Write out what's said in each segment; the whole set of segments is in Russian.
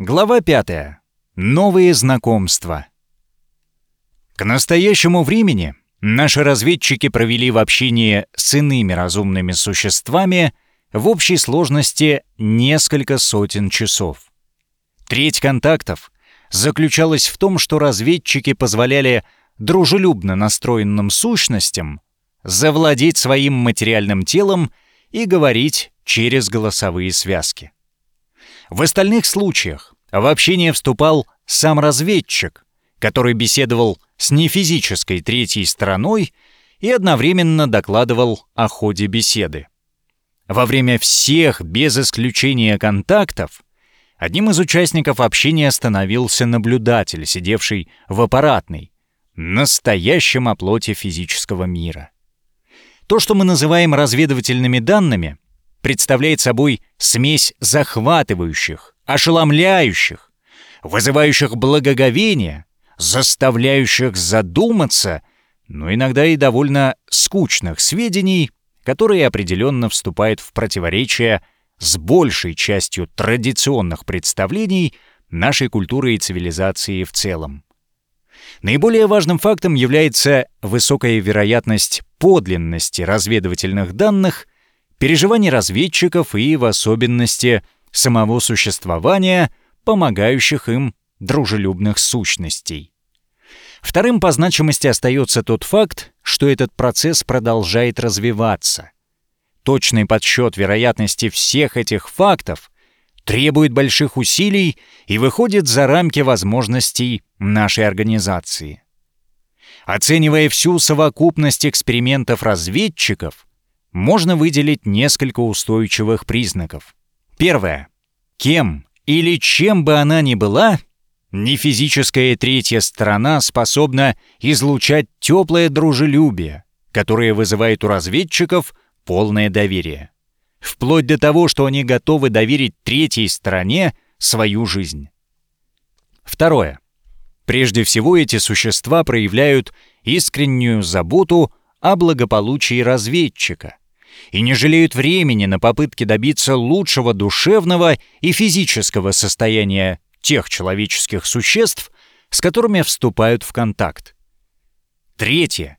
Глава 5. Новые знакомства. К настоящему времени наши разведчики провели в общении с иными разумными существами в общей сложности несколько сотен часов. Треть контактов заключалась в том, что разведчики позволяли дружелюбно настроенным сущностям завладеть своим материальным телом и говорить через голосовые связки. В остальных случаях в общение вступал сам разведчик, который беседовал с нефизической третьей стороной и одновременно докладывал о ходе беседы. Во время всех, без исключения контактов, одним из участников общения становился наблюдатель, сидевший в аппаратной, настоящем оплоте физического мира. То, что мы называем разведывательными данными, представляет собой смесь захватывающих, ошеломляющих, вызывающих благоговение, заставляющих задуматься, но иногда и довольно скучных сведений, которые определенно вступают в противоречие с большей частью традиционных представлений нашей культуры и цивилизации в целом. Наиболее важным фактом является высокая вероятность подлинности разведывательных данных, переживаний разведчиков и, в особенности, самого существования, помогающих им дружелюбных сущностей. Вторым по значимости остается тот факт, что этот процесс продолжает развиваться. Точный подсчет вероятности всех этих фактов требует больших усилий и выходит за рамки возможностей нашей организации. Оценивая всю совокупность экспериментов разведчиков, можно выделить несколько устойчивых признаков. Первое. Кем или чем бы она ни была, нефизическая третья сторона способна излучать теплое дружелюбие, которое вызывает у разведчиков полное доверие. Вплоть до того, что они готовы доверить третьей стороне свою жизнь. Второе. Прежде всего эти существа проявляют искреннюю заботу о благополучии разведчика и не жалеют времени на попытки добиться лучшего душевного и физического состояния тех человеческих существ, с которыми вступают в контакт. Третье.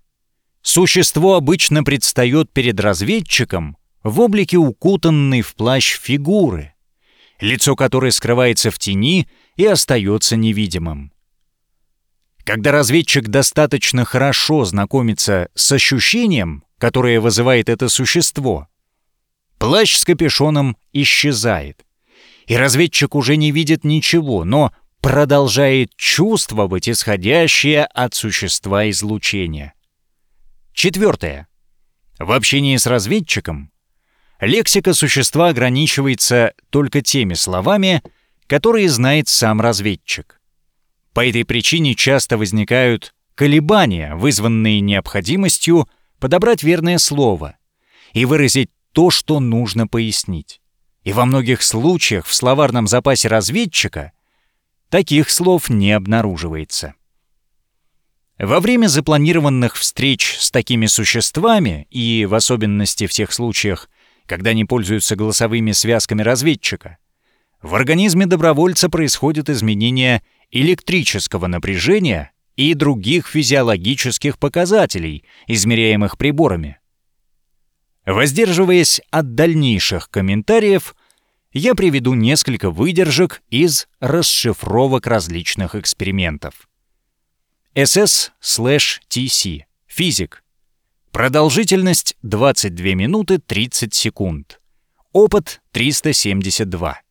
Существо обычно предстает перед разведчиком в облике укутанной в плащ фигуры, лицо которой скрывается в тени и остается невидимым. Когда разведчик достаточно хорошо знакомится с ощущением, которое вызывает это существо, плащ с капюшоном исчезает, и разведчик уже не видит ничего, но продолжает чувствовать исходящее от существа излучение. Четвертое. В общении с разведчиком лексика существа ограничивается только теми словами, которые знает сам разведчик. По этой причине часто возникают колебания, вызванные необходимостью подобрать верное слово и выразить то, что нужно пояснить. И во многих случаях в словарном запасе разведчика таких слов не обнаруживается. Во время запланированных встреч с такими существами, и в особенности в тех случаях, когда они пользуются голосовыми связками разведчика, в организме добровольца происходит изменение электрического напряжения и других физиологических показателей, измеряемых приборами. Воздерживаясь от дальнейших комментариев, я приведу несколько выдержек из расшифровок различных экспериментов. SS/TC. Физик. Продолжительность 22 минуты 30 секунд. Опыт 372.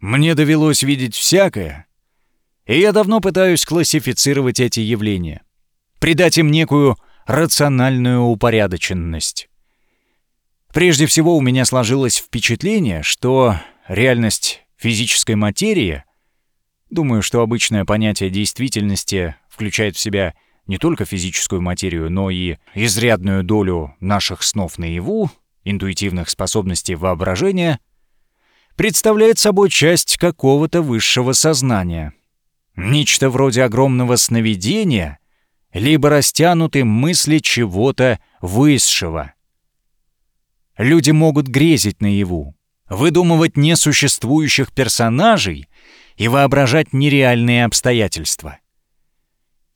Мне довелось видеть всякое, и я давно пытаюсь классифицировать эти явления, придать им некую рациональную упорядоченность. Прежде всего у меня сложилось впечатление, что реальность физической материи, думаю, что обычное понятие действительности включает в себя не только физическую материю, но и изрядную долю наших снов наяву, интуитивных способностей воображения, представляет собой часть какого-то высшего сознания. Нечто вроде огромного сновидения — либо растянуты мысли чего-то высшего. Люди могут грезить наяву, выдумывать несуществующих персонажей и воображать нереальные обстоятельства.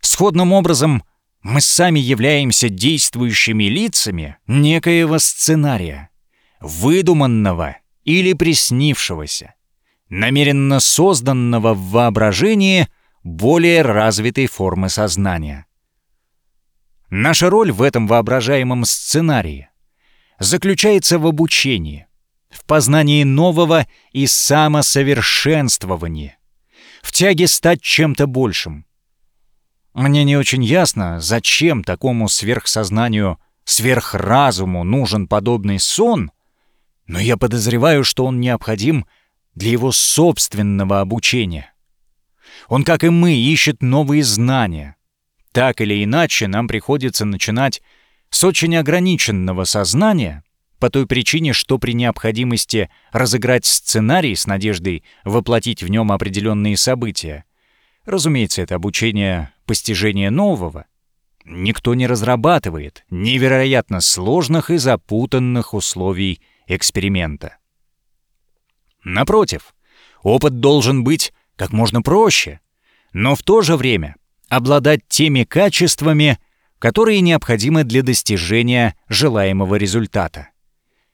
Сходным образом, мы сами являемся действующими лицами некоего сценария, выдуманного или приснившегося, намеренно созданного в воображении более развитой формы сознания. Наша роль в этом воображаемом сценарии заключается в обучении, в познании нового и самосовершенствовании, в тяге стать чем-то большим. Мне не очень ясно, зачем такому сверхсознанию, сверхразуму нужен подобный сон, но я подозреваю, что он необходим для его собственного обучения. Он, как и мы, ищет новые знания. Так или иначе, нам приходится начинать с очень ограниченного сознания, по той причине, что при необходимости разыграть сценарий с надеждой воплотить в нем определенные события, разумеется, это обучение постижения нового, никто не разрабатывает невероятно сложных и запутанных условий эксперимента. Напротив, опыт должен быть как можно проще, но в то же время обладать теми качествами, которые необходимы для достижения желаемого результата.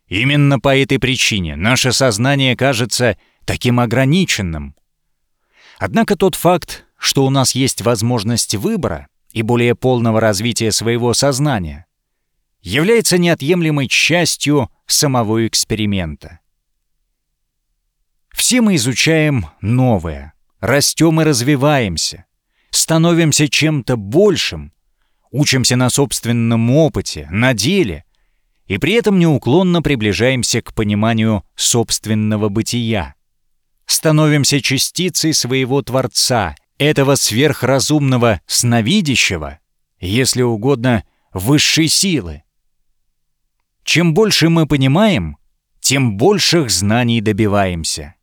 Именно по этой причине наше сознание кажется таким ограниченным. Однако тот факт, что у нас есть возможность выбора и более полного развития своего сознания, является неотъемлемой частью самого эксперимента. Все мы изучаем новое, растем и развиваемся, становимся чем-то большим, учимся на собственном опыте, на деле, и при этом неуклонно приближаемся к пониманию собственного бытия. Становимся частицей своего Творца, этого сверхразумного сновидящего, если угодно, высшей силы. Чем больше мы понимаем, тем больших знаний добиваемся.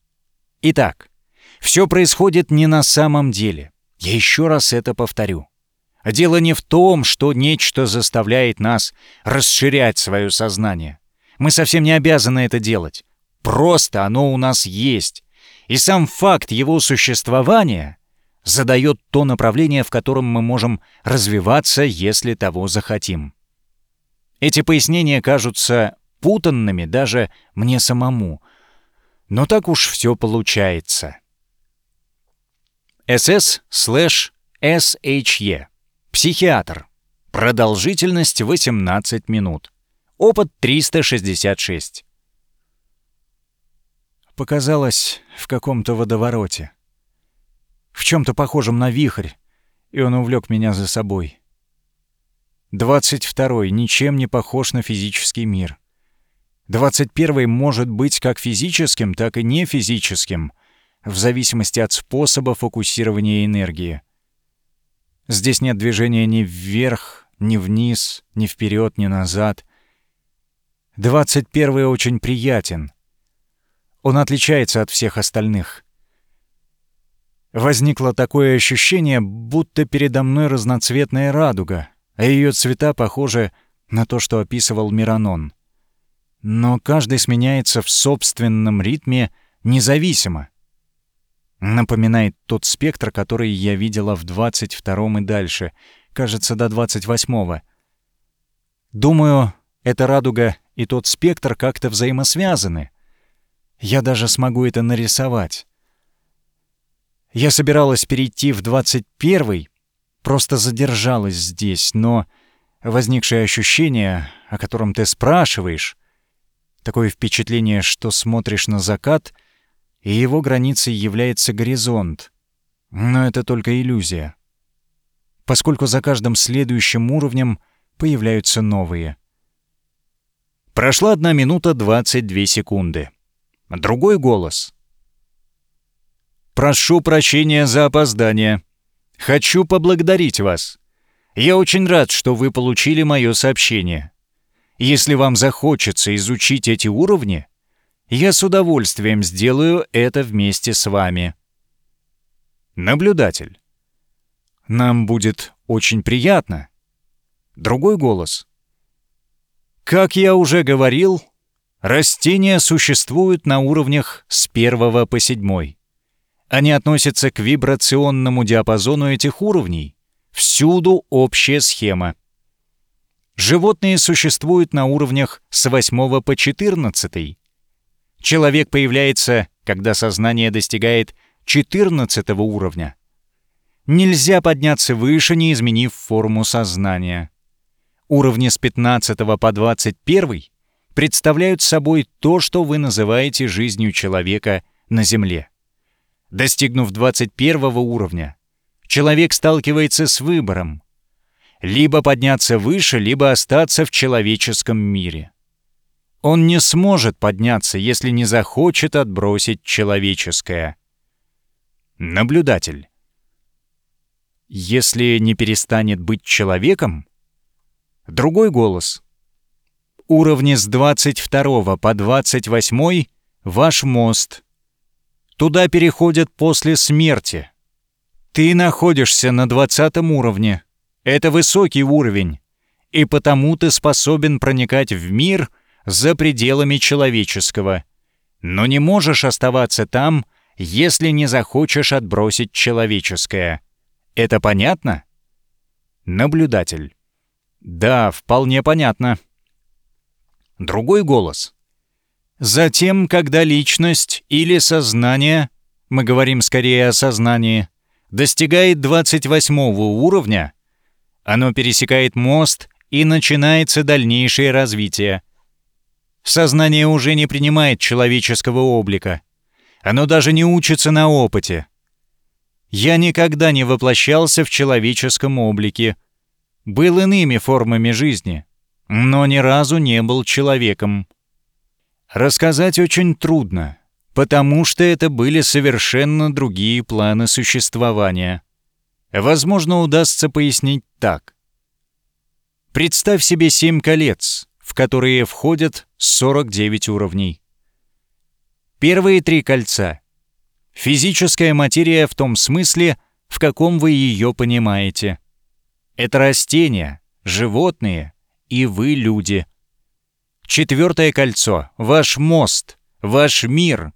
Итак, все происходит не на самом деле. Я еще раз это повторю. Дело не в том, что нечто заставляет нас расширять свое сознание. Мы совсем не обязаны это делать. Просто оно у нас есть. И сам факт его существования задает то направление, в котором мы можем развиваться, если того захотим. Эти пояснения кажутся путанными даже мне самому — но так уж все получается. СС слэш SHE. Психиатр. Продолжительность 18 минут. Опыт 366. Показалось в каком-то водовороте. В чем-то похожем на вихрь, и он увлек меня за собой. 22 ничем не похож на физический мир. 21 может быть как физическим, так и не физическим, в зависимости от способа фокусирования энергии. Здесь нет движения ни вверх, ни вниз, ни вперед, ни назад. 21 очень приятен. Он отличается от всех остальных. Возникло такое ощущение, будто передо мной разноцветная радуга, а ее цвета похожи на то, что описывал Миранон но каждый сменяется в собственном ритме независимо. Напоминает тот спектр, который я видела в 22-м и дальше, кажется, до 28-го. Думаю, эта радуга и тот спектр как-то взаимосвязаны. Я даже смогу это нарисовать. Я собиралась перейти в 21-й, просто задержалась здесь, но возникшее ощущение, о котором ты спрашиваешь, Такое впечатление, что смотришь на закат, и его границей является горизонт. Но это только иллюзия. Поскольку за каждым следующим уровнем появляются новые. Прошла одна минута 22 секунды. Другой голос. «Прошу прощения за опоздание. Хочу поблагодарить вас. Я очень рад, что вы получили мое сообщение. Если вам захочется изучить эти уровни, я с удовольствием сделаю это вместе с вами. Наблюдатель. Нам будет очень приятно. Другой голос. Как я уже говорил, Растения существуют на уровнях с первого по седьмой. Они относятся к вибрационному диапазону этих уровней. Всюду общая схема. Животные существуют на уровнях с 8 по 14. Человек появляется, когда сознание достигает 14 уровня. Нельзя подняться выше, не изменив форму сознания. Уровни с 15 по 21 представляют собой то, что вы называете жизнью человека на Земле. Достигнув 21 уровня, человек сталкивается с выбором либо подняться выше, либо остаться в человеческом мире. Он не сможет подняться, если не захочет отбросить человеческое. Наблюдатель. Если не перестанет быть человеком? Другой голос. Уровни с 22 по 28 — ваш мост. Туда переходят после смерти. Ты находишься на 20 уровне. Это высокий уровень, и потому ты способен проникать в мир за пределами человеческого. Но не можешь оставаться там, если не захочешь отбросить человеческое. Это понятно? Наблюдатель. Да, вполне понятно. Другой голос. Затем, когда личность или сознание, мы говорим скорее о сознании, достигает 28 уровня, оно пересекает мост, и начинается дальнейшее развитие. Сознание уже не принимает человеческого облика. Оно даже не учится на опыте. Я никогда не воплощался в человеческом облике. Был иными формами жизни, но ни разу не был человеком. Рассказать очень трудно, потому что это были совершенно другие планы существования. Возможно, удастся пояснить так. Представь себе семь колец, в которые входят 49 уровней. Первые три кольца — физическая материя в том смысле, в каком вы ее понимаете. Это растения, животные и вы, люди. Четвертое кольцо — ваш мост, ваш мир,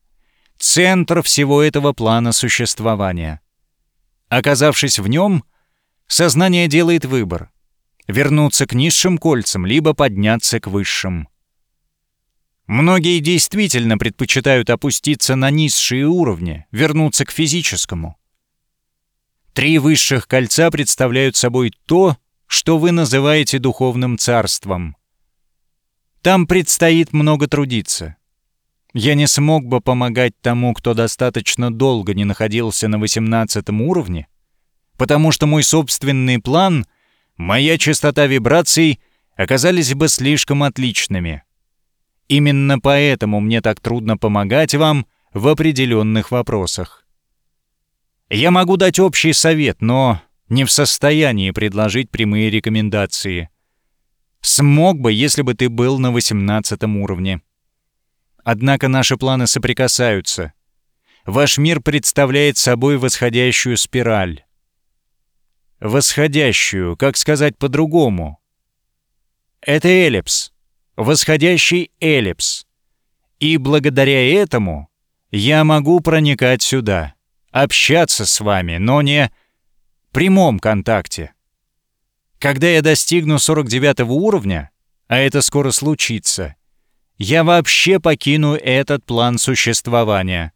центр всего этого плана существования — Оказавшись в нем, сознание делает выбор — вернуться к низшим кольцам, либо подняться к высшим. Многие действительно предпочитают опуститься на низшие уровни, вернуться к физическому. Три высших кольца представляют собой то, что вы называете духовным царством. Там предстоит много трудиться. Я не смог бы помогать тому, кто достаточно долго не находился на 18 уровне, потому что мой собственный план, моя частота вибраций оказались бы слишком отличными. Именно поэтому мне так трудно помогать вам в определенных вопросах. Я могу дать общий совет, но не в состоянии предложить прямые рекомендации. Смог бы, если бы ты был на 18 уровне. Однако наши планы соприкасаются. Ваш мир представляет собой восходящую спираль. Восходящую, как сказать по-другому? Это эллипс, восходящий эллипс. И благодаря этому я могу проникать сюда, общаться с вами, но не в прямом контакте. Когда я достигну 49 уровня, а это скоро случится, я вообще покину этот план существования.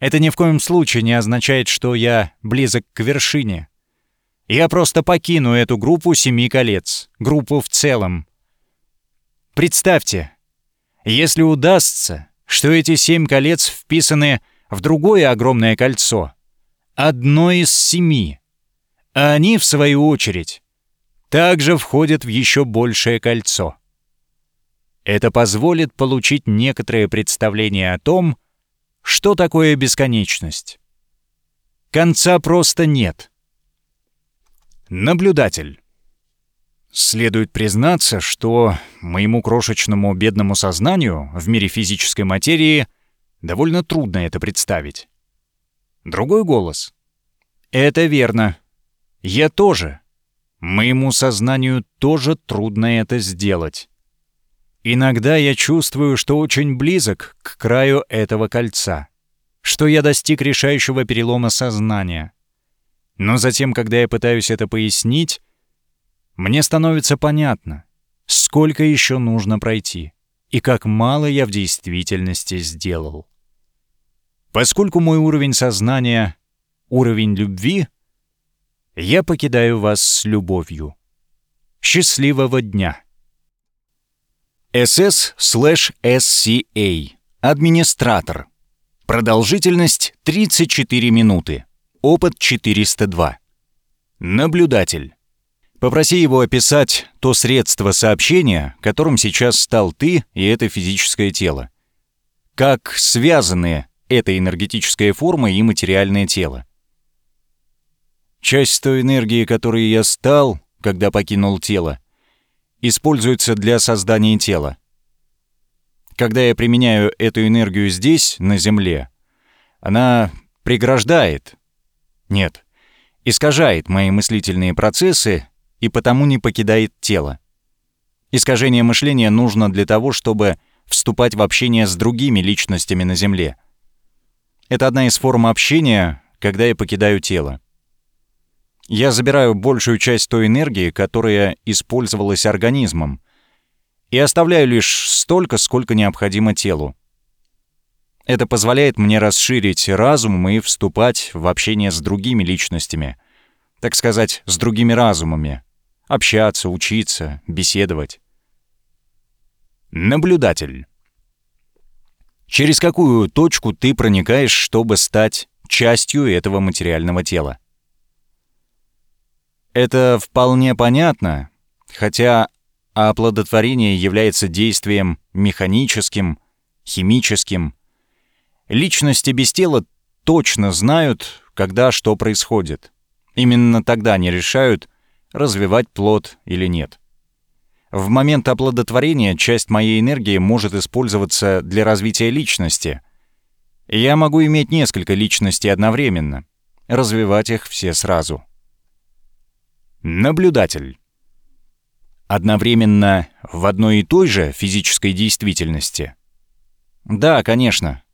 Это ни в коем случае не означает, что я близок к вершине. Я просто покину эту группу семи колец, группу в целом. Представьте, если удастся, что эти семь колец вписаны в другое огромное кольцо, одно из семи, а они, в свою очередь, также входят в еще большее кольцо. Это позволит получить некоторое представление о том, что такое бесконечность. Конца просто нет. Наблюдатель. Следует признаться, что моему крошечному бедному сознанию в мире физической материи довольно трудно это представить. Другой голос. Это верно. Я тоже. Моему сознанию тоже трудно это сделать. Иногда я чувствую, что очень близок к краю этого кольца, что я достиг решающего перелома сознания. Но затем, когда я пытаюсь это пояснить, мне становится понятно, сколько еще нужно пройти и как мало я в действительности сделал. Поскольку мой уровень сознания — уровень любви, я покидаю вас с любовью. Счастливого дня! SS/SCA. Администратор. Продолжительность 34 минуты. Опыт 402. Наблюдатель. Попроси его описать то средство сообщения, которым сейчас стал ты и это физическое тело. Как связаны эта энергетическая форма и материальное тело. Часть той энергии, которой я стал, когда покинул тело, используется для создания тела. Когда я применяю эту энергию здесь, на Земле, она преграждает, нет, искажает мои мыслительные процессы и потому не покидает тело. Искажение мышления нужно для того, чтобы вступать в общение с другими личностями на Земле. Это одна из форм общения, когда я покидаю тело. Я забираю большую часть той энергии, которая использовалась организмом, и оставляю лишь столько, сколько необходимо телу. Это позволяет мне расширить разум и вступать в общение с другими личностями, так сказать, с другими разумами, общаться, учиться, беседовать. Наблюдатель. Через какую точку ты проникаешь, чтобы стать частью этого материального тела? Это вполне понятно, хотя оплодотворение является действием механическим, химическим. Личности без тела точно знают, когда что происходит. Именно тогда они решают, развивать плод или нет. В момент оплодотворения часть моей энергии может использоваться для развития личности. Я могу иметь несколько личностей одновременно, развивать их все сразу. Наблюдатель. Одновременно в одной и той же физической действительности? Да, конечно.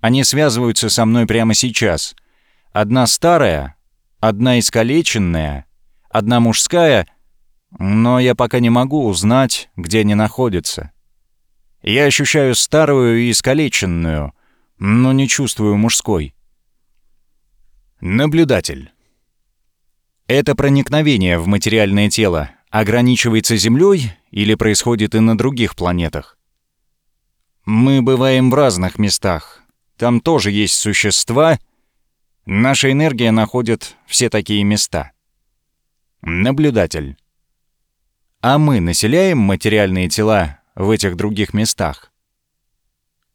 Они связываются со мной прямо сейчас. Одна старая, одна искалеченная, одна мужская, но я пока не могу узнать, где они находятся. Я ощущаю старую и искалеченную, но не чувствую мужской. Наблюдатель. Это проникновение в материальное тело ограничивается Землей или происходит и на других планетах? Мы бываем в разных местах. Там тоже есть существа. Наша энергия находит все такие места. Наблюдатель. А мы населяем материальные тела в этих других местах?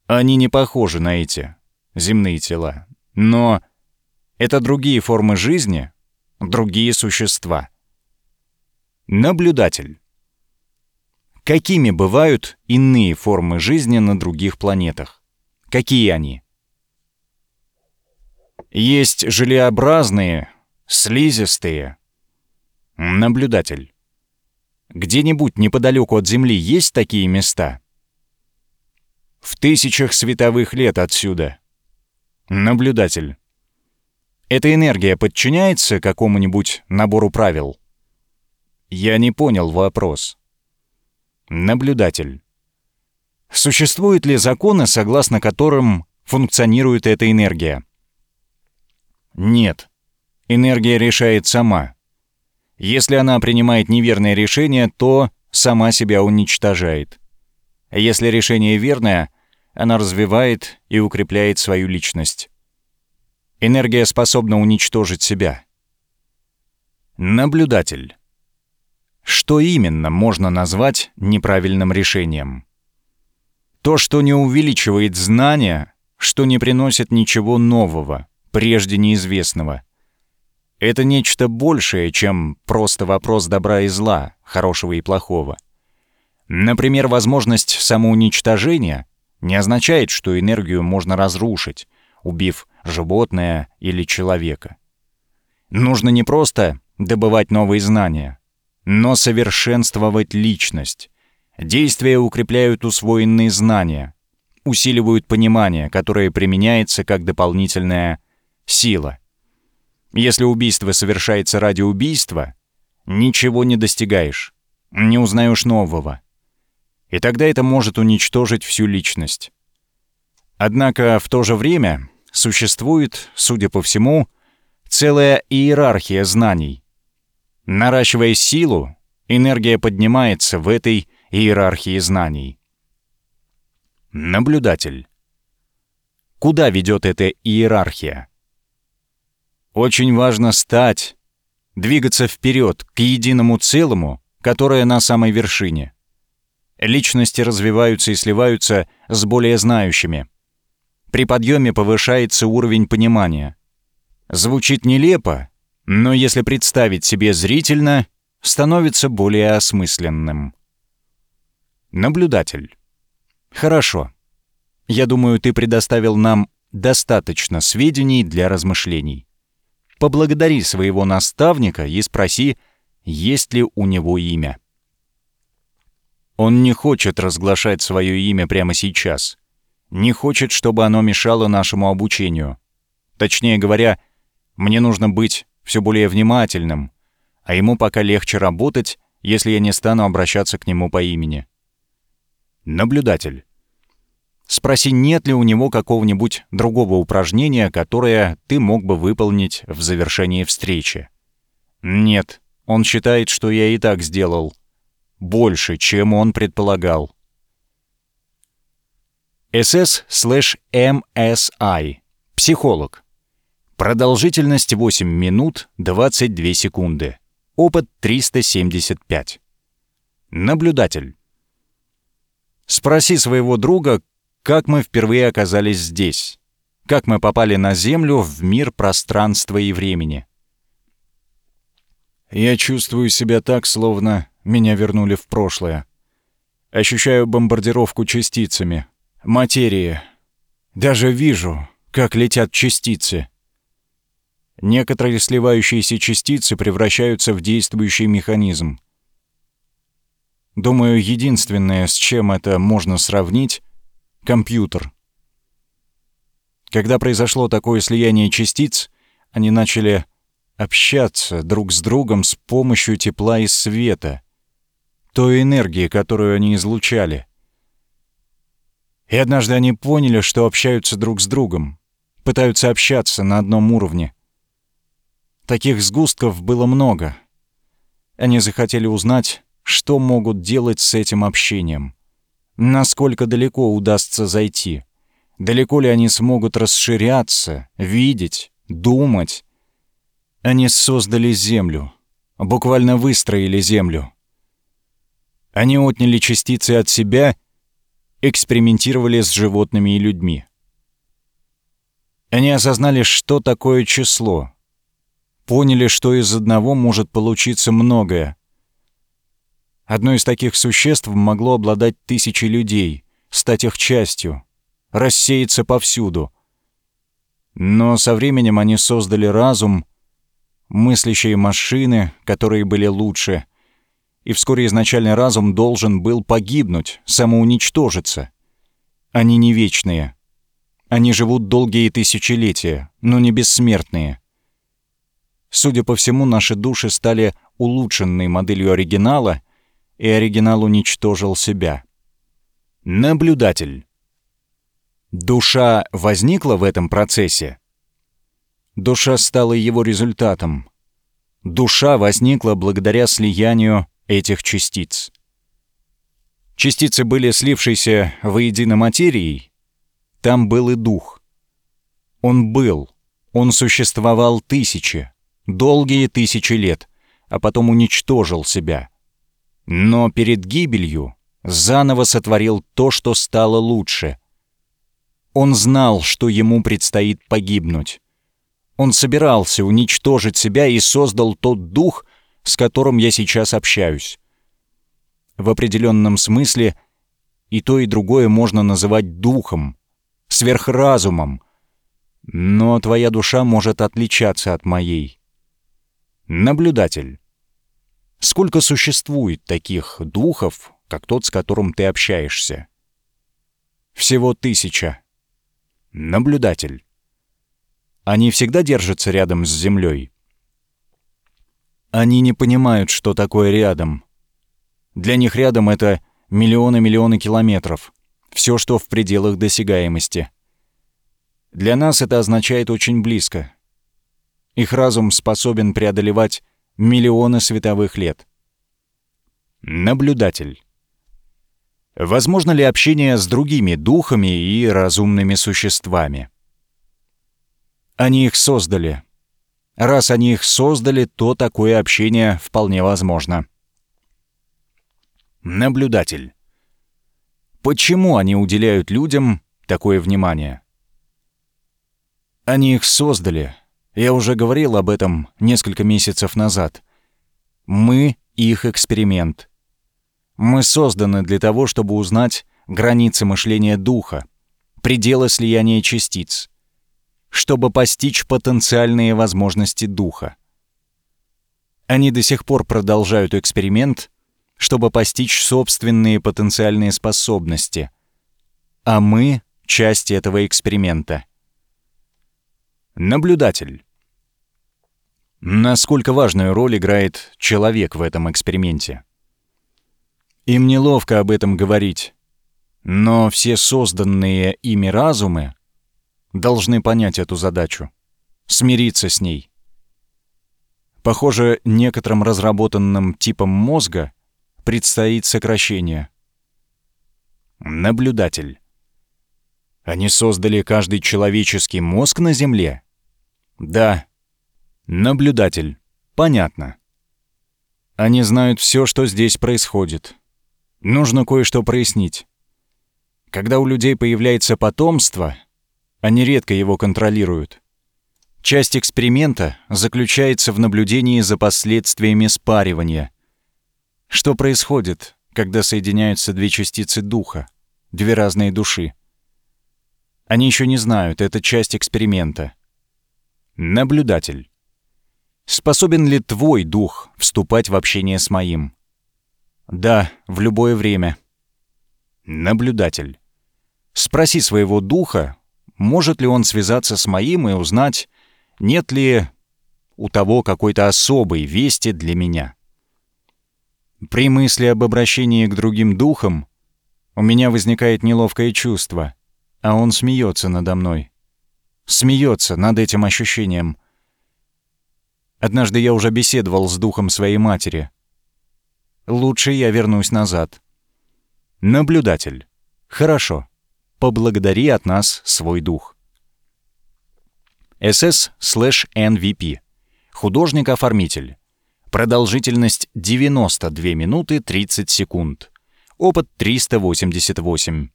Они не похожи на эти земные тела. Но это другие формы жизни, другие существа. Наблюдатель. Какими бывают иные формы жизни на других планетах? Какие они? Есть желеобразные, слизистые. Наблюдатель. Где-нибудь неподалеку от Земли есть такие места? В тысячах световых лет отсюда. Наблюдатель. Эта энергия подчиняется какому-нибудь набору правил? Я не понял вопрос. Наблюдатель. Существуют ли законы, согласно которым функционирует эта энергия? Нет. Энергия решает сама. Если она принимает неверное решение, то сама себя уничтожает. Если решение верное, она развивает и укрепляет свою личность. Энергия способна уничтожить себя. Наблюдатель. Что именно можно назвать неправильным решением? То, что не увеличивает знания, что не приносит ничего нового, прежде неизвестного. Это нечто большее, чем просто вопрос добра и зла, хорошего и плохого. Например, возможность самоуничтожения не означает, что энергию можно разрушить, убив животное или человека. Нужно не просто добывать новые знания, но совершенствовать личность, Действия укрепляют усвоенные знания, усиливают понимание, которое применяется как дополнительная сила. Если убийство совершается ради убийства, ничего не достигаешь, не узнаешь нового. И тогда это может уничтожить всю личность. Однако в то же время существует, судя по всему, целая иерархия знаний. Наращивая силу, энергия поднимается в этой иерархии знаний. Наблюдатель. Куда ведет эта иерархия? Очень важно стать, двигаться вперед к единому целому, которое на самой вершине. Личности развиваются и сливаются с более знающими. При подъеме повышается уровень понимания. Звучит нелепо, но если представить себе зрительно, становится более осмысленным. Наблюдатель. Хорошо. Я думаю, ты предоставил нам достаточно сведений для размышлений. Поблагодари своего наставника и спроси, есть ли у него имя. Он не хочет разглашать свое имя прямо сейчас. Не хочет, чтобы оно мешало нашему обучению. Точнее говоря, мне нужно быть все более внимательным, а ему пока легче работать, если я не стану обращаться к нему по имени. Наблюдатель. Спроси, нет ли у него какого-нибудь другого упражнения, которое ты мог бы выполнить в завершении встречи. Нет, он считает, что я и так сделал. Больше, чем он предполагал. SS/MSI. Психолог. Продолжительность 8 минут 22 секунды. Опыт 375. Наблюдатель. Спроси своего друга, как мы впервые оказались здесь. Как мы попали на Землю в мир пространства и времени. Я чувствую себя так, словно меня вернули в прошлое. Ощущаю бомбардировку частицами, материи. Даже вижу, как летят частицы. Некоторые сливающиеся частицы превращаются в действующий механизм. Думаю, единственное, с чем это можно сравнить — компьютер. Когда произошло такое слияние частиц, они начали общаться друг с другом с помощью тепла и света, той энергии, которую они излучали. И однажды они поняли, что общаются друг с другом, пытаются общаться на одном уровне. Таких сгустков было много. Они захотели узнать, что могут делать с этим общением. Насколько далеко удастся зайти. Далеко ли они смогут расширяться, видеть, думать. Они создали Землю, буквально выстроили Землю. Они отняли частицы от себя, экспериментировали с животными и людьми. Они осознали, что такое число. Поняли, что из одного может получиться многое. Одно из таких существ могло обладать тысячей людей, стать их частью, рассеяться повсюду. Но со временем они создали разум, мыслящие машины, которые были лучше, и вскоре изначальный разум должен был погибнуть, самоуничтожиться. Они не вечные. Они живут долгие тысячелетия, но не бессмертные. Судя по всему, наши души стали улучшенной моделью оригинала — и оригинал уничтожил себя. Наблюдатель. Душа возникла в этом процессе? Душа стала его результатом. Душа возникла благодаря слиянию этих частиц. Частицы были слившиеся воедино материей. Там был и дух. Он был, он существовал тысячи, долгие тысячи лет, а потом уничтожил себя — но перед гибелью заново сотворил то, что стало лучше. Он знал, что ему предстоит погибнуть. Он собирался уничтожить себя и создал тот дух, с которым я сейчас общаюсь. В определенном смысле и то, и другое можно называть духом, сверхразумом, но твоя душа может отличаться от моей. Наблюдатель. Сколько существует таких духов как тот, с которым ты общаешься. Всего тысяча. Наблюдатель. Они всегда держатся рядом с Землей. Они не понимают, что такое рядом. Для них рядом — это миллионы-миллионы километров. Все, что в пределах досягаемости. Для нас это означает очень близко. Их разум способен преодолевать миллионы световых лет. Наблюдатель. Возможно ли общение с другими духами и разумными существами? Они их создали. Раз они их создали, то такое общение вполне возможно. Наблюдатель. Почему они уделяют людям такое внимание? Они их создали. Я уже говорил об этом несколько месяцев назад. Мы — их эксперимент — мы созданы для того, чтобы узнать границы мышления духа, пределы слияния частиц, чтобы постичь потенциальные возможности духа. Они до сих пор продолжают эксперимент, чтобы постичь собственные потенциальные способности, а мы — часть этого эксперимента. Наблюдатель. Насколько важную роль играет человек в этом эксперименте? Им неловко об этом говорить. Но все созданные ими разумы должны понять эту задачу, смириться с ней. Похоже, некоторым разработанным типам мозга предстоит сокращение. Наблюдатель. Они создали каждый человеческий мозг на Земле? Да. Наблюдатель. Понятно. Они знают все, что здесь происходит. Нужно кое-что прояснить. Когда у людей появляется потомство, они редко его контролируют. Часть эксперимента заключается в наблюдении за последствиями спаривания. Что происходит, когда соединяются две частицы духа, две разные души? Они еще не знают, это часть эксперимента. Наблюдатель. Способен ли твой дух вступать в общение с моим? Да, в любое время. Наблюдатель. Спроси своего духа, может ли он связаться с моим и узнать, нет ли у того какой-то особой вести для меня. При мысли об обращении к другим духам у меня возникает неловкое чувство, а он смеется надо мной. Смеется над этим ощущением. Однажды я уже беседовал с духом своей матери — Лучше я вернусь назад. Наблюдатель. Хорошо. Поблагодари от нас свой дух. SS/NVP. Художник-оформитель. Продолжительность 92 минуты 30 секунд. Опыт 388.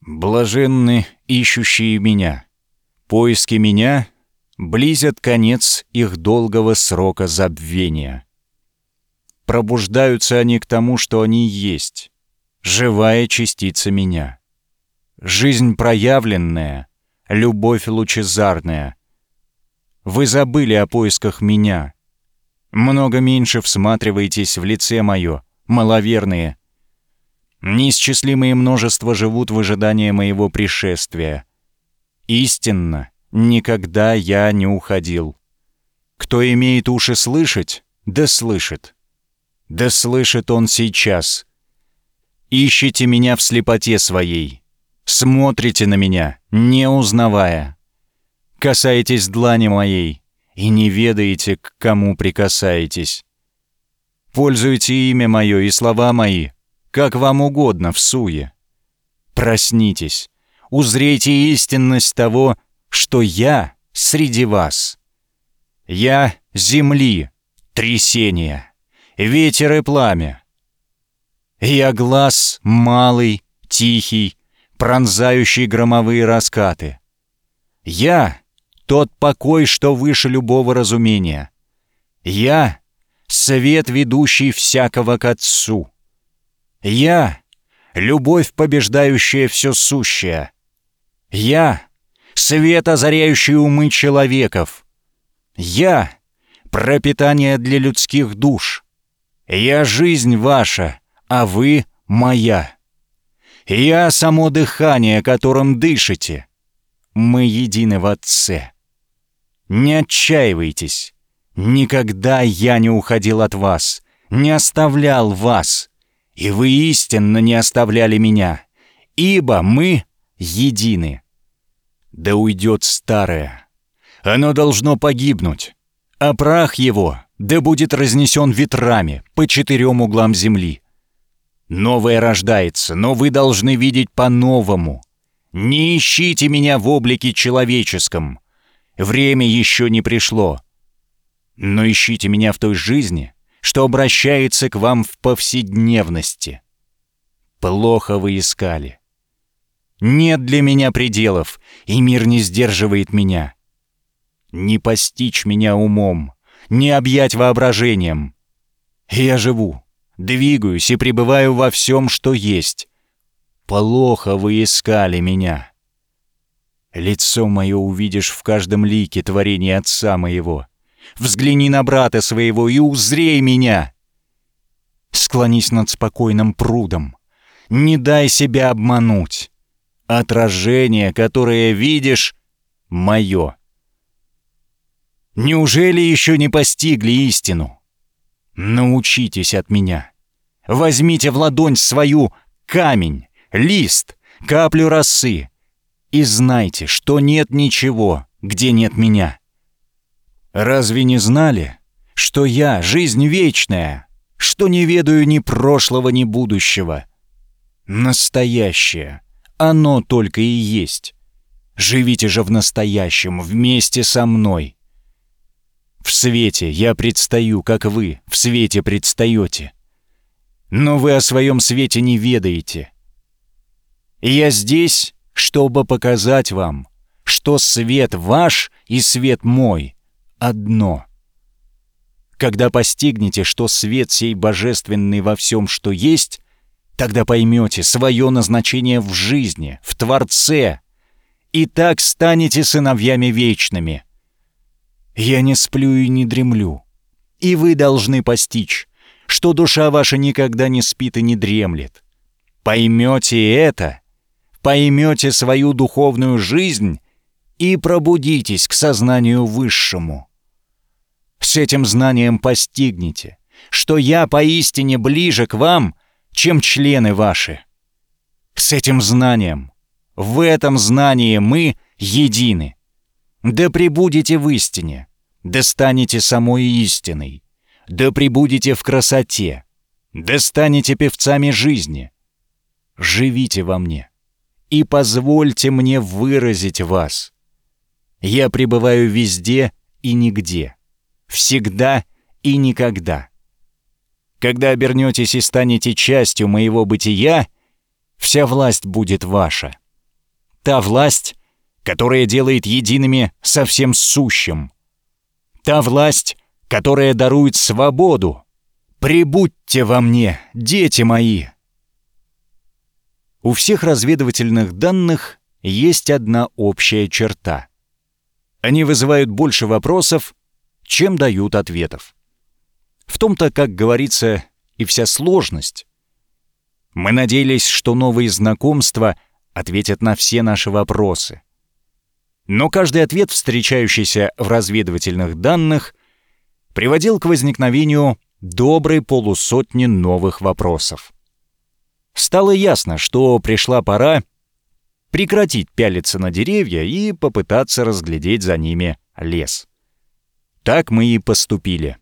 Блаженны ищущие меня. Поиски меня близят конец их долгого срока забвения. Пробуждаются они к тому, что они есть. Живая частица меня. Жизнь проявленная, любовь лучезарная. Вы забыли о поисках меня. Много меньше всматриваетесь в лице мое, маловерные. Неисчислимое множество живут в ожидании моего пришествия. Истинно, никогда я не уходил. Кто имеет уши слышать, да слышит. Да слышит он сейчас. Ищите меня в слепоте своей. Смотрите на меня, не узнавая. Касаетесь длани моей и не ведаете, к кому прикасаетесь. Пользуйте имя мое и слова мои, как вам угодно в суе. Проснитесь, узрейте истинность того, что я среди вас. Я земли, трясения ветер и пламя. Я глаз малый, тихий, пронзающий громовые раскаты. Я — тот покой, что выше любого разумения. Я — свет, ведущий всякого к Отцу. Я — любовь, побеждающая все сущее. Я — свет, озаряющий умы человеков. Я — пропитание для людских душ — Я жизнь ваша, а вы моя. Я само дыхание, которым дышите. Мы едины в Отце. Не отчаивайтесь. Никогда я не уходил от вас, не оставлял вас, и вы истинно не оставляли меня, ибо мы едины. Да уйдет старое. Оно должно погибнуть, а прах его да будет разнесен ветрами по четырем углам земли. Новое рождается, но вы должны видеть по-новому. Не ищите меня в облике человеческом. Время еще не пришло. Но ищите меня в той жизни, что обращается к вам в повседневности. Плохо вы искали. Нет для меня пределов, и мир не сдерживает меня. Не постичь меня умом, не объять воображением. Я живу, двигаюсь и пребываю во всем, что есть. Плохо вы искали меня. Лицо мое увидишь в каждом лике творения Отца моего. Взгляни на брата своего и узрей меня. Склонись над спокойным прудом. Не дай себя обмануть. Отражение, которое видишь, мое. Неужели еще не постигли истину? Научитесь от меня. Возьмите в ладонь свою камень, лист, каплю росы и знайте, что нет ничего, где нет меня. Разве не знали, что я — жизнь вечная, что не ведаю ни прошлого, ни будущего? Настоящее, оно только и есть. Живите же в настоящем вместе со мной. В свете я предстаю, как вы в свете предстаете. Но вы о своем свете не ведаете. Я здесь, чтобы показать вам, что свет ваш и свет мой одно. Когда постигнете, что свет сей божественный во всем, что есть, тогда поймете свое назначение в жизни, в Творце, и так станете сыновьями вечными. Я не сплю и не дремлю, и вы должны постичь, что душа ваша никогда не спит и не дремлет. Поймете это, поймете свою духовную жизнь и пробудитесь к сознанию высшему. С этим знанием постигнете, что я поистине ближе к вам, чем члены ваши. С этим знанием, в этом знании мы едины. Да пребудете в истине, да станете самой истиной, да пребудете в красоте, да станете певцами жизни. Живите во мне и позвольте мне выразить вас. Я пребываю везде и нигде, всегда и никогда. Когда обернетесь и станете частью моего бытия, вся власть будет ваша. Та власть, которая делает едиными со всем сущим. Та власть, которая дарует свободу. Прибудьте во мне, дети мои!» У всех разведывательных данных есть одна общая черта. Они вызывают больше вопросов, чем дают ответов. В том-то, как говорится, и вся сложность. Мы надеялись, что новые знакомства ответят на все наши вопросы. Но каждый ответ, встречающийся в разведывательных данных, приводил к возникновению доброй полусотни новых вопросов стало ясно, что пришла пора прекратить пялиться на деревья и попытаться разглядеть за ними лес. Так мы и поступили.